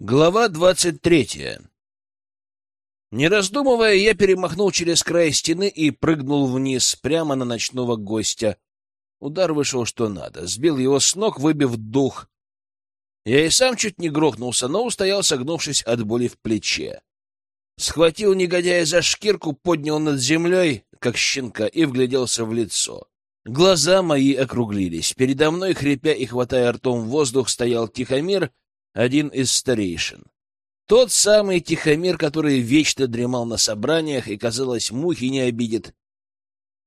Глава двадцать третья. Не раздумывая, я перемахнул через край стены и прыгнул вниз, прямо на ночного гостя. Удар вышел что надо, сбил его с ног, выбив дух. Я и сам чуть не грохнулся, но устоял, согнувшись от боли в плече. Схватил негодяя за шкирку, поднял над землей, как щенка, и вгляделся в лицо. Глаза мои округлились. Передо мной, хрипя и хватая ртом воздух, стоял Тихомир — один из старейшин. Тот самый Тихомир, который вечно дремал на собраниях и, казалось, мухи не обидит.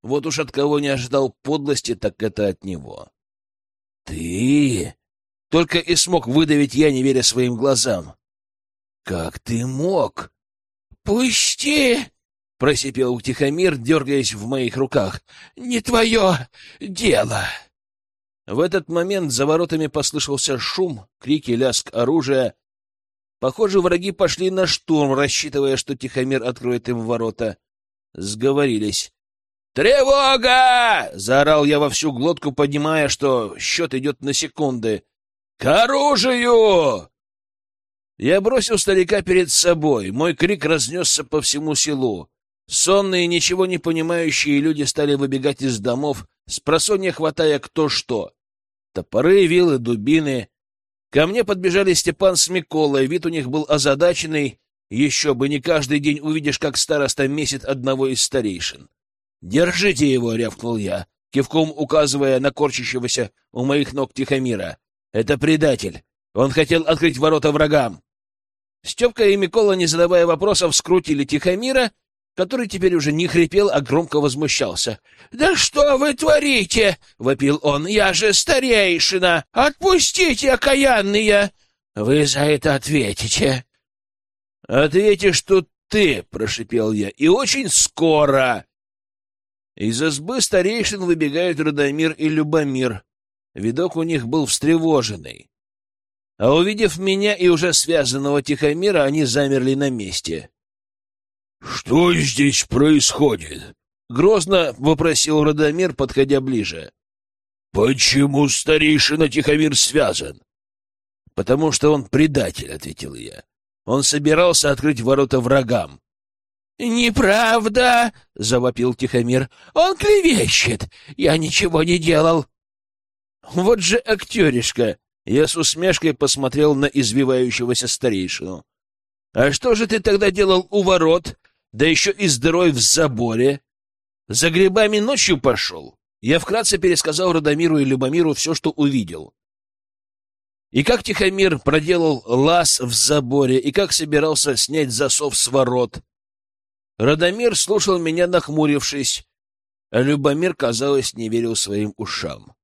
Вот уж от кого не ожидал подлости, так это от него. — Ты? — только и смог выдавить я, не веря своим глазам. — Как ты мог? — Пусти! — просипел Тихомир, дергаясь в моих руках. — Не твое дело! — в этот момент за воротами послышался шум, крики, лязг оружия. Похоже, враги пошли на штурм, рассчитывая, что Тихомир откроет им ворота. Сговорились. «Тревога!» — заорал я во всю глотку, понимая, что счет идет на секунды. «К оружию!» Я бросил старика перед собой. Мой крик разнесся по всему селу. Сонные, ничего не понимающие люди стали выбегать из домов, с просонья хватая кто что. Топоры, вилы, дубины. Ко мне подбежали Степан с Миколой, вид у них был озадаченный. Еще бы не каждый день увидишь, как староста месит одного из старейшин. «Держите его!» — рявкнул я, кивком указывая на корчащегося у моих ног Тихомира. «Это предатель! Он хотел открыть ворота врагам!» Степка и Микола, не задавая вопросов, скрутили Тихомира который теперь уже не хрипел, а громко возмущался. — Да что вы творите? — вопил он. — Я же старейшина! Отпустите, окаянные! Вы за это ответите. — Ответишь тут ты, — прошипел я, — и очень скоро. Из избы старейшин выбегают Радомир и Любомир. Видок у них был встревоженный. А увидев меня и уже связанного Тихомира, они замерли на месте. «Что здесь происходит?» — грозно вопросил Радомир, подходя ближе. «Почему старейшина Тихомир связан?» «Потому что он предатель», — ответил я. «Он собирался открыть ворота врагам». «Неправда!» — завопил Тихомир. «Он клевещет! Я ничего не делал!» «Вот же актеришка!» Я с усмешкой посмотрел на извивающегося старейшину. «А что же ты тогда делал у ворот, да еще и с дырой в заборе. За грибами ночью пошел. Я вкратце пересказал Радомиру и Любомиру все, что увидел. И как Тихомир проделал лаз в заборе, и как собирался снять засов с ворот. Радомир слушал меня, нахмурившись, а Любомир, казалось, не верил своим ушам.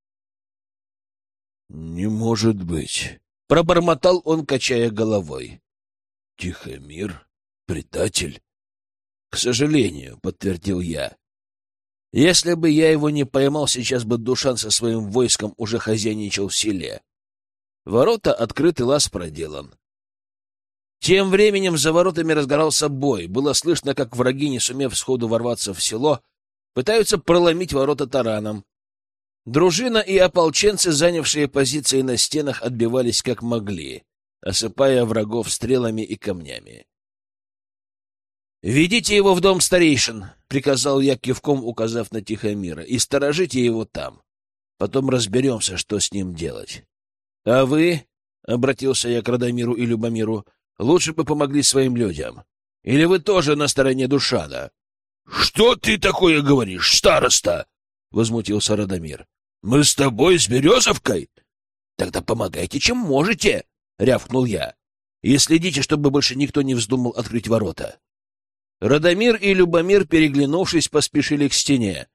— Не может быть! — пробормотал он, качая головой. — Тихомир? Предатель? — К сожалению, — подтвердил я. Если бы я его не поймал, сейчас бы Душан со своим войском уже хозяйничал в селе. Ворота открыты, лаз проделан. Тем временем за воротами разгорался бой. Было слышно, как враги, не сумев сходу ворваться в село, пытаются проломить ворота тараном. Дружина и ополченцы, занявшие позиции на стенах, отбивались как могли, осыпая врагов стрелами и камнями. «Ведите его в дом старейшин», — приказал я кивком, указав на Тихомира, — «и сторожите его там. Потом разберемся, что с ним делать». «А вы?» — обратился я к Радомиру и Любомиру. «Лучше бы помогли своим людям. Или вы тоже на стороне Душана?» «Что ты такое говоришь, староста?» — возмутился Радомир. «Мы с тобой, с Березовкой?» «Тогда помогайте, чем можете», — рявкнул я. «И следите, чтобы больше никто не вздумал открыть ворота». Радомир и Любомир, переглянувшись, поспешили к стене.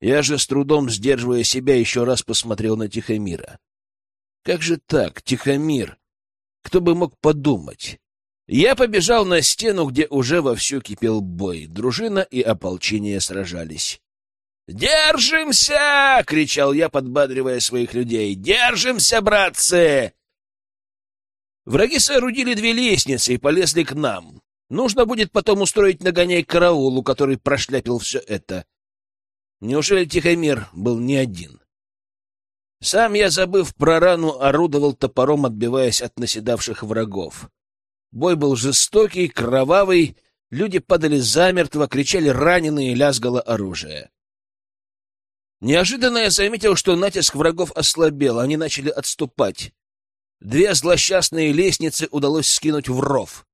Я же, с трудом сдерживая себя, еще раз посмотрел на Тихомира. Как же так, Тихомир? Кто бы мог подумать? Я побежал на стену, где уже вовсю кипел бой. Дружина и ополчение сражались. «Держимся!» — кричал я, подбадривая своих людей. «Держимся, братцы!» Враги соорудили две лестницы и полезли к нам. Нужно будет потом устроить нагоняй караулу, который прошляпил все это. Неужели Тихомир был не один? Сам я, забыв про рану, орудовал топором, отбиваясь от наседавших врагов. Бой был жестокий, кровавый, люди падали замертво, кричали раненые, лязгало оружие. Неожиданно я заметил, что натиск врагов ослабел, они начали отступать. Две злосчастные лестницы удалось скинуть в ров.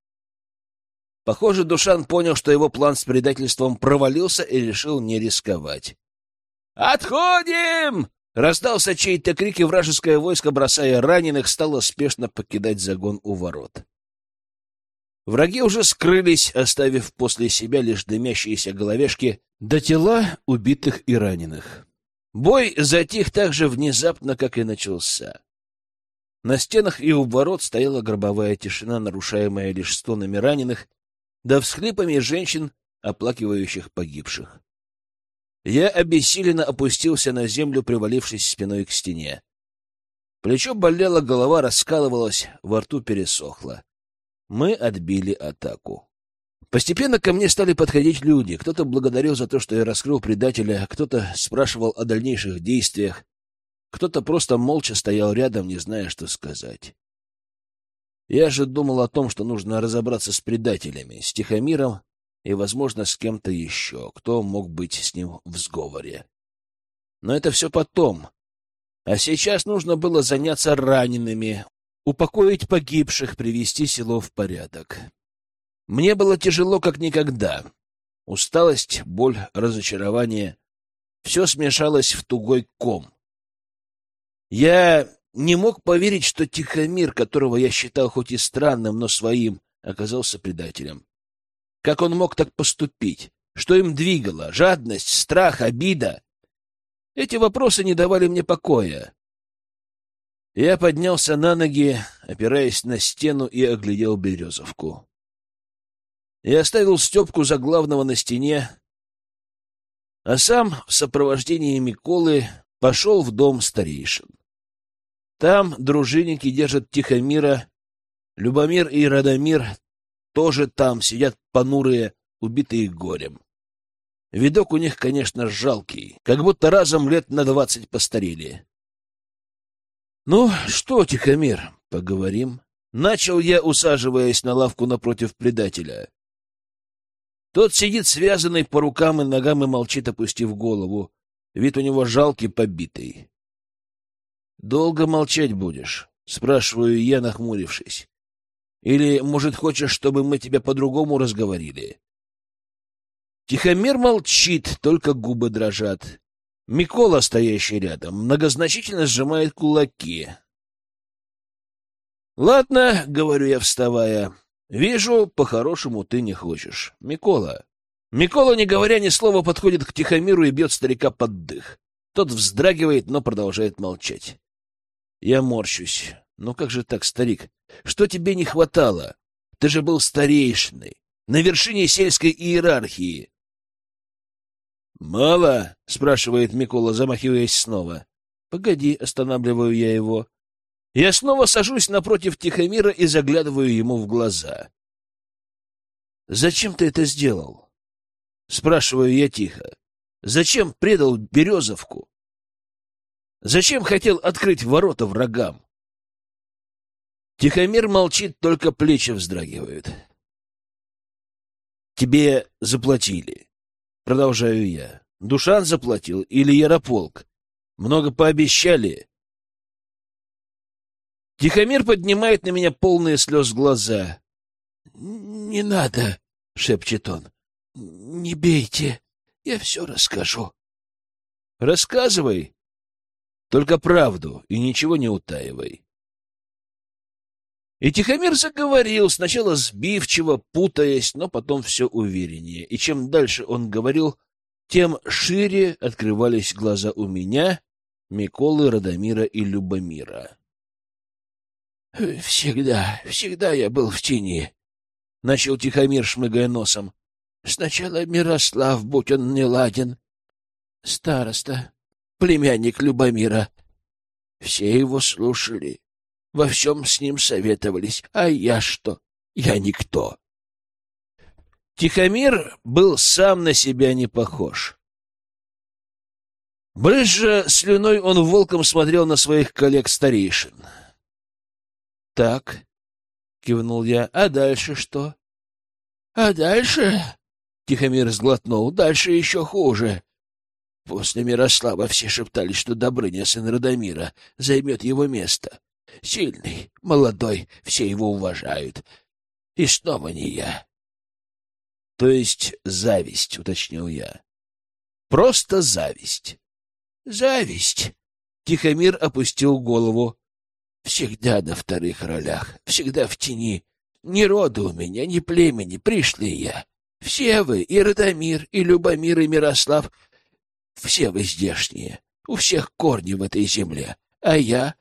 Похоже, Душан понял, что его план с предательством провалился и решил не рисковать. «Отходим!» Раздался чей-то крик, и вражеское войско, бросая раненых, стало спешно покидать загон у ворот. Враги уже скрылись, оставив после себя лишь дымящиеся головешки до тела убитых и раненых. Бой затих так же внезапно, как и начался. На стенах и у ворот стояла гробовая тишина, нарушаемая лишь стонами раненых, да всхлипами женщин, оплакивающих погибших. Я обессиленно опустился на землю, привалившись спиной к стене. Плечо болело, голова раскалывалась, во рту пересохло. Мы отбили атаку. Постепенно ко мне стали подходить люди. Кто-то благодарил за то, что я раскрыл предателя, кто-то спрашивал о дальнейших действиях, кто-то просто молча стоял рядом, не зная, что сказать. Я же думал о том, что нужно разобраться с предателями, с Тихомиром и, возможно, с кем-то еще, кто мог быть с ним в сговоре. Но это все потом. А сейчас нужно было заняться ранеными, упокоить погибших, привести село в порядок. Мне было тяжело, как никогда. Усталость, боль, разочарование — все смешалось в тугой ком. Я не мог поверить, что Тихомир, которого я считал хоть и странным, но своим, оказался предателем. Как он мог так поступить? Что им двигало? Жадность, страх, обида? Эти вопросы не давали мне покоя. Я поднялся на ноги, опираясь на стену, и оглядел Березовку. Я оставил Степку за главного на стене, а сам в сопровождении Миколы пошел в дом старейшин. Там дружинники держат Тихомира, Любомир и Радомир тоже там сидят понурые, убитые горем. Видок у них, конечно, жалкий, как будто разом лет на двадцать постарели. — Ну что, Тихомир, поговорим? Начал я, усаживаясь на лавку напротив предателя. Тот сидит связанный по рукам и ногам и молчит, опустив голову. Вид у него жалкий, побитый. — Долго молчать будешь? — спрашиваю я, нахмурившись. Или, может, хочешь, чтобы мы тебя по-другому разговорили? Тихомир молчит, только губы дрожат. Микола, стоящий рядом, многозначительно сжимает кулаки. «Ладно», — говорю я, вставая, — «вижу, по-хорошему ты не хочешь. Микола». Микола, не говоря ни слова, подходит к Тихомиру и бьет старика под дых. Тот вздрагивает, но продолжает молчать. Я морщусь. Ну как же так, старик? Что тебе не хватало? Ты же был старейшиной, на вершине сельской иерархии. «Мало?» — спрашивает Микола, замахиваясь снова. «Погоди», — останавливаю я его. Я снова сажусь напротив Тихомира и заглядываю ему в глаза. «Зачем ты это сделал?» — спрашиваю я тихо. «Зачем предал Березовку? Зачем хотел открыть ворота врагам?» Тихомир молчит, только плечи вздрагивают. «Тебе заплатили», — продолжаю я. «Душан заплатил или Ярополк? Много пообещали». Тихомир поднимает на меня полные слез глаза. «Не надо», — шепчет он. «Не бейте, я все расскажу». «Рассказывай, только правду и ничего не утаивай». И Тихомир заговорил, сначала сбивчиво, путаясь, но потом все увереннее. И чем дальше он говорил, тем шире открывались глаза у меня, Миколы, Радомира и Любомира. — Всегда, всегда я был в тени, — начал Тихомир, шмыгая носом. — Сначала Мирослав, будь он не ладен, староста, племянник Любомира. Все его слушали, во всем с ним советовались. А я что? Я никто. Тихомир был сам на себя не похож. Брызжа слюной, он волком смотрел на своих коллег-старейшин. — Так, — кивнул я, — а дальше что? — А дальше? — Тихомир сглотнул. — Дальше еще хуже. После Мирослава все шептали, что Добрыня, сын Радомира, займет его место. Сильный, молодой, все его уважают. И снова не я. — То есть зависть, — уточнил я. — Просто зависть. — Зависть. Тихомир опустил голову. — Всегда на вторых ролях, всегда в тени. Ни рода у меня, ни племени, пришли я. Все вы, и Радомир, и Любомир, и Мирослав, все вы здешние. У всех корни в этой земле. А я...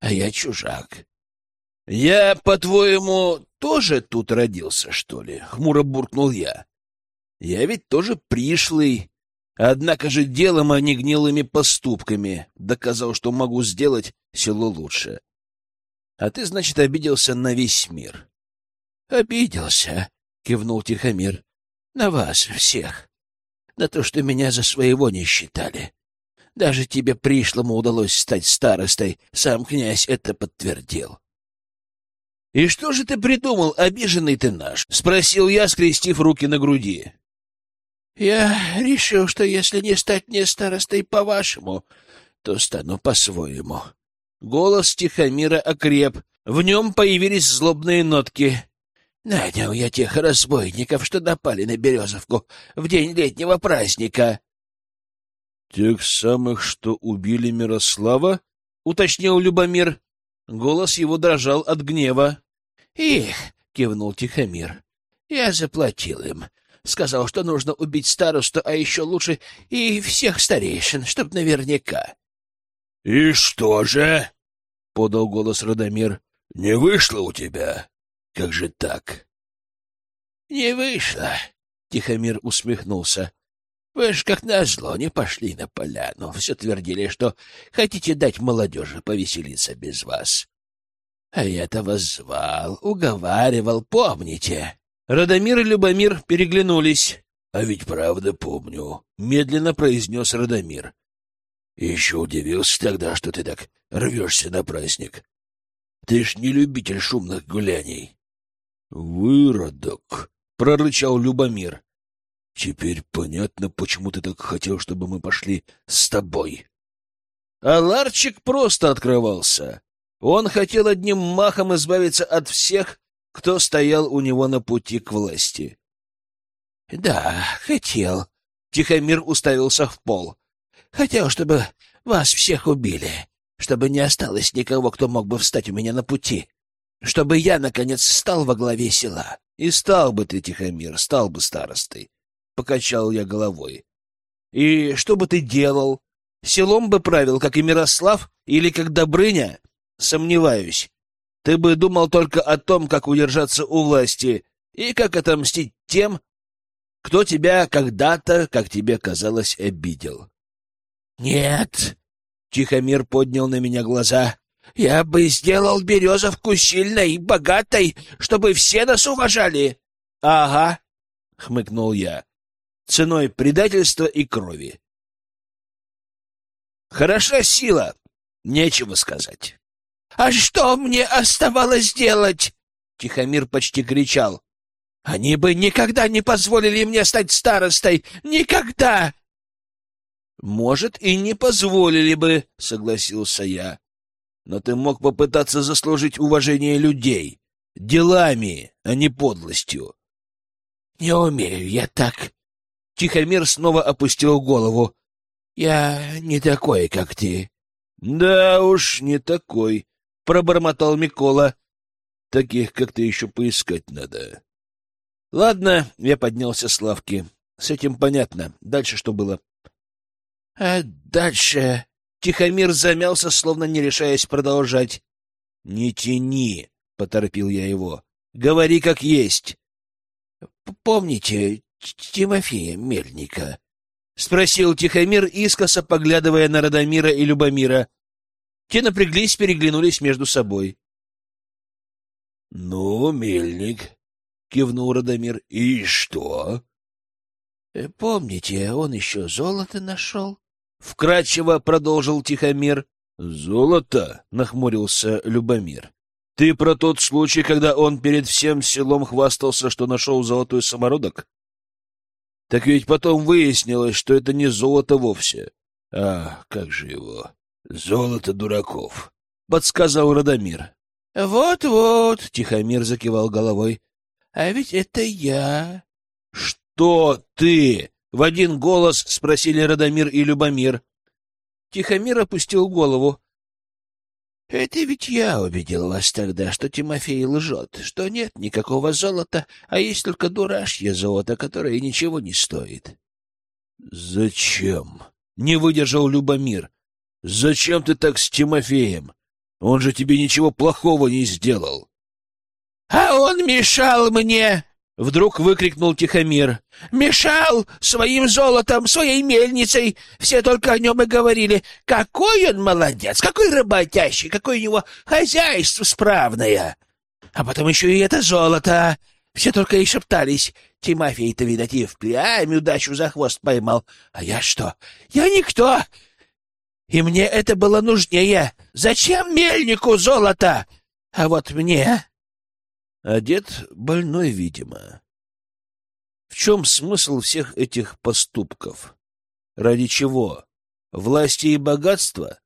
А я чужак. — Я, по-твоему, тоже тут родился, что ли? — хмуро буркнул я. — Я ведь тоже пришлый. Однако же делом, а не гнилыми поступками доказал, что могу сделать село лучше. А ты, значит, обиделся на весь мир. — Обиделся, — кивнул Тихомир. — На вас всех. На то, что меня за своего не считали. Даже тебе пришлому удалось стать старостой, сам князь это подтвердил. — И что же ты придумал, обиженный ты наш? — спросил я, скрестив руки на груди. — Я решил, что если не стать мне старостой по-вашему, то стану по-своему. Голос Тихомира окреп, в нем появились злобные нотки. Нанял я тех разбойников, что напали на Березовку в день летнего праздника. — Тех самых, что убили Мирослава? — уточнил Любомир. Голос его дрожал от гнева. — Их! — кивнул Тихомир. — Я заплатил им. Сказал, что нужно убить старосту, а еще лучше и всех старейшин, чтоб наверняка. — И что же? — подал голос Радомир. — Не вышло у тебя? Как же так? — Не вышло, — Тихомир усмехнулся. — Вы ж, как назло, не пошли на поляну. Все твердили, что хотите дать молодежи повеселиться без вас. А я-то вас звал, уговаривал, помните? Радомир и Любомир переглянулись. — А ведь правда помню, — медленно произнес Радомир. — Еще удивился тогда, что ты так рвешься на праздник. Ты ж не любитель шумных гуляний. «Выродок!» — прорычал Любомир. «Теперь понятно, почему ты так хотел, чтобы мы пошли с тобой». А Ларчик просто открывался. Он хотел одним махом избавиться от всех, кто стоял у него на пути к власти. — Да, хотел. Тихомир уставился в пол. — Хотел, чтобы вас всех убили, чтобы не осталось никого, кто мог бы встать у меня на пути чтобы я, наконец, стал во главе села. И стал бы ты, Тихомир, стал бы старостой. Покачал я головой. И что бы ты делал? Селом бы правил, как и Мирослав, или как Добрыня? Сомневаюсь. Ты бы думал только о том, как удержаться у власти и как отомстить тем, кто тебя когда-то, как тебе казалось, обидел. — Нет! — Тихомир поднял на меня глаза. Я бы сделал Березовку сильной и богатой, чтобы все нас уважали. — Ага, — хмыкнул я, — ценой предательства и крови. Хороша сила, нечего сказать. — А что мне оставалось делать? — Тихомир почти кричал. — Они бы никогда не позволили мне стать старостой. Никогда! — Может, и не позволили бы, — согласился я но ты мог попытаться заслужить уважение людей. Делами, а не подлостью. — Не умею я так. Тихомир снова опустил голову. — Я не такой, как ты. — Да уж, не такой, — пробормотал Микола. — Таких, как ты, еще поискать надо. — Ладно, я поднялся с лавки. С этим понятно. Дальше что было? — А дальше... Тихомир замялся, словно не решаясь продолжать. — Не тяни, — поторопил я его. — Говори как есть. — Помните Тимофея Мельника? — спросил Тихомир, искоса поглядывая на Радомира и Любомира. Те напряглись, переглянулись между собой. — Ну, Мельник, — кивнул Радомир, — и что? — Помните, он еще золото нашел? — вкратчиво продолжил Тихомир. «Золото?» — нахмурился Любомир. «Ты про тот случай, когда он перед всем селом хвастался, что нашел золотой самородок? Так ведь потом выяснилось, что это не золото вовсе. А, как же его? Золото дураков», — подсказал Радомир. «Вот-вот», — Тихомир закивал головой. «А ведь это я». «Что ты?» — в один голос спросили Радомир и Любомир. Тихомир опустил голову. «Это ведь я убедил вас тогда, что Тимофей лжет, что нет никакого золота, а есть только дурашье золото, которое ничего не стоит». «Зачем?» — не выдержал Любомир. «Зачем ты так с Тимофеем? Он же тебе ничего плохого не сделал». «А он мешал мне!» Вдруг выкрикнул Тихомир. «Мешал своим золотом, своей мельницей! Все только о нем и говорили. Какой он молодец, какой работящий, какое у него хозяйство справное! А потом еще и это золото! Все только и шептались. Тимофей-то, видать, и впрямь удачу за хвост поймал. А я что? Я никто! И мне это было нужнее. Зачем мельнику золото? А вот мне дед больной, видимо. В чем смысл всех этих поступков? Ради чего? Власти и богатства?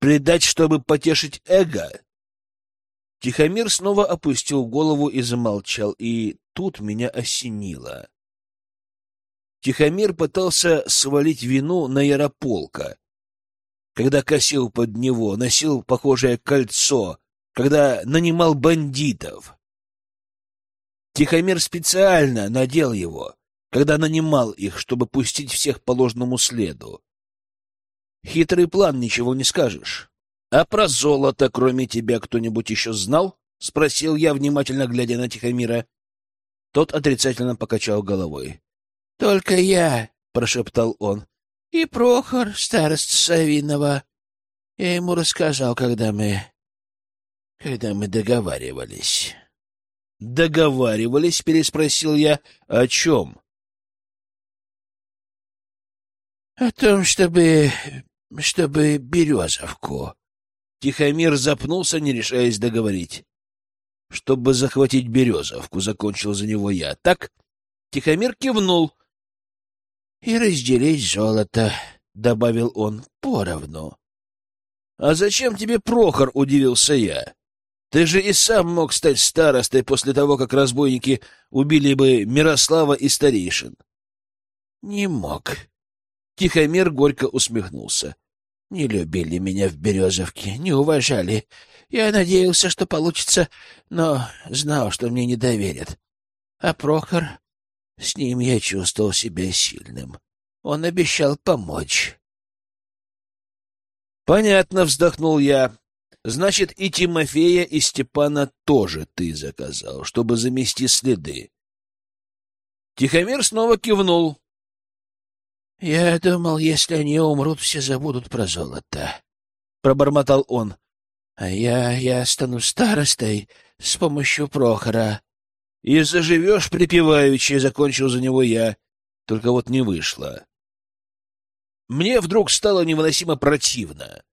Предать, чтобы потешить эго? Тихомир снова опустил голову и замолчал, и тут меня осенило. Тихомир пытался свалить вину на Ярополка, когда косил под него, носил похожее кольцо, когда нанимал бандитов. Тихомир специально надел его, когда нанимал их, чтобы пустить всех по ложному следу. Хитрый план, ничего не скажешь. А про золото, кроме тебя, кто-нибудь еще знал? — спросил я, внимательно глядя на Тихомира. Тот отрицательно покачал головой. — Только я, — прошептал он, — и Прохор, старост Савинова. Я ему рассказал, когда мы когда мы договаривались. — Договаривались? — переспросил я. — О чем? — О том, чтобы... чтобы Березовку. Тихомир запнулся, не решаясь договорить. — Чтобы захватить Березовку, — закончил за него я. — Так? Тихомир кивнул. — И разделить золото, — добавил он, — поровну. — А зачем тебе Прохор? — удивился я. Ты же и сам мог стать старостой после того, как разбойники убили бы Мирослава и старейшин. — Не мог. Тихомир горько усмехнулся. — Не любили меня в Березовке, не уважали. Я надеялся, что получится, но знал, что мне не доверят. А Прохор... С ним я чувствовал себя сильным. Он обещал помочь. — Понятно, — вздохнул я. Значит, и Тимофея, и Степана тоже ты заказал, чтобы замести следы. Тихомир снова кивнул. — Я думал, если они умрут, все забудут про золото, — пробормотал он. — А я, я стану старостой с помощью Прохора. — И заживешь припеваючи, — закончил за него я. Только вот не вышло. Мне вдруг стало невыносимо противно.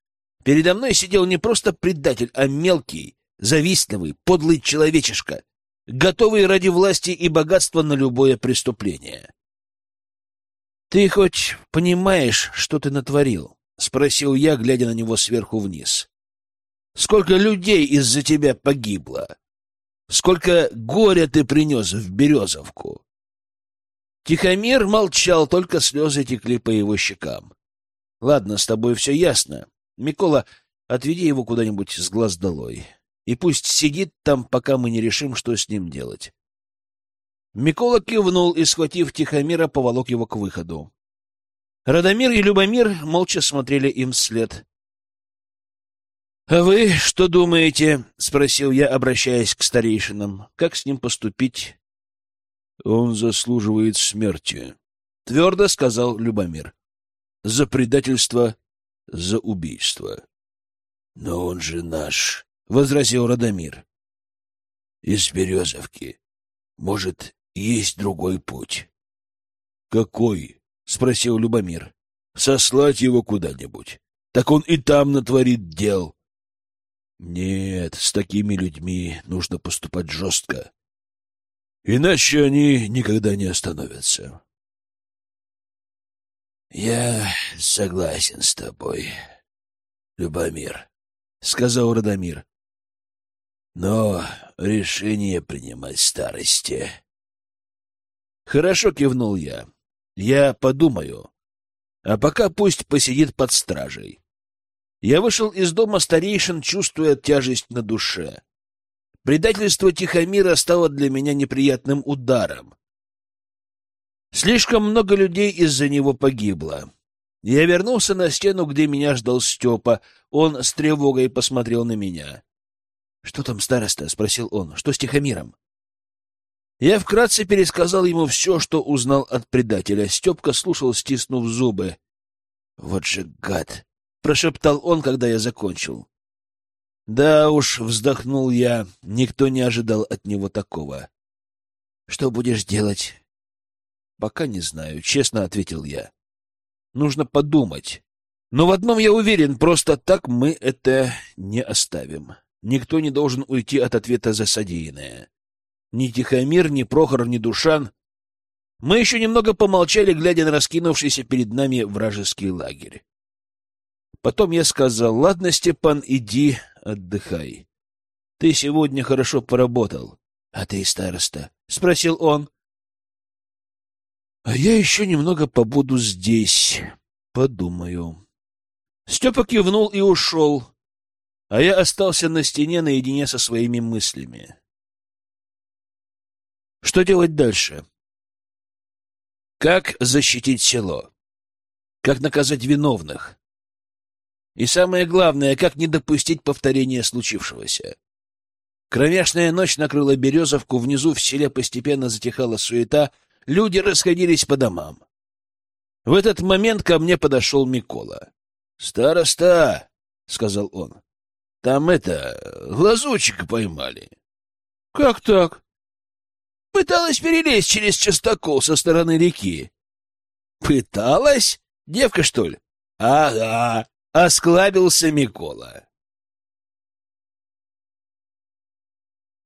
Передо мной сидел не просто предатель, а мелкий, завистливый, подлый человечишка, готовый ради власти и богатства на любое преступление. — Ты хоть понимаешь, что ты натворил? — спросил я, глядя на него сверху вниз. — Сколько людей из-за тебя погибло? Сколько горя ты принес в Березовку? Тихомир молчал, только слезы текли по его щекам. — Ладно, с тобой все ясно. Микола, отведи его куда-нибудь с глаз долой. И пусть сидит там, пока мы не решим, что с ним делать. Микола кивнул и, схватив Тихомира, поволок его к выходу. Радомир и Любомир молча смотрели им вслед. — А вы что думаете? — спросил я, обращаясь к старейшинам. — Как с ним поступить? — Он заслуживает смерти, — твердо сказал Любомир. — За предательство за убийство. — Но он же наш, — возразил Радомир. — Из Березовки. Может, есть другой путь. — Какой? — спросил Любомир. Сослать его куда-нибудь. Так он и там натворит дел. Нет, с такими людьми нужно поступать жестко. Иначе они никогда не остановятся. Я согласен с тобой, Любомир, — сказал Радомир. Но решение принимать старости. Хорошо кивнул я. Я подумаю. А пока пусть посидит под стражей. Я вышел из дома старейшин, чувствуя тяжесть на душе. Предательство Тихомира стало для меня неприятным ударом. Слишком много людей из-за него погибло. Я вернулся на стену, где меня ждал Степа. Он с тревогой посмотрел на меня. — Что там, староста? — спросил он. — Что с Тихомиром? Я вкратце пересказал ему все, что узнал от предателя. Степка слушал, стиснув зубы. — Вот же гад! — прошептал он, когда я закончил. — Да уж, — вздохнул я, — никто не ожидал от него такого. — Что будешь делать? — Пока не знаю, — честно ответил я. — Нужно подумать. Но в одном я уверен, просто так мы это не оставим. Никто не должен уйти от ответа за содеянное. Ни Тихомир, ни Прохор, ни Душан. Мы еще немного помолчали, глядя на раскинувшийся перед нами вражеский лагерь. Потом я сказал, ладно, Степан, иди, отдыхай. Ты сегодня хорошо поработал. А ты, староста? — спросил он. А я еще немного побуду здесь, подумаю. Степа кивнул и ушел, а я остался на стене наедине со своими мыслями. Что делать дальше? Как защитить село? Как наказать виновных? И самое главное, как не допустить повторения случившегося? Кромешная ночь накрыла Березовку, внизу в селе постепенно затихала суета, люди расходились по домам. В этот момент ко мне подошел Микола. — Староста, — сказал он, — там это, глазучика поймали. — Как так? Пыталась перелезть через частокол со стороны реки. Пыталась? Девка, что ли? Ага, осклабился Микола.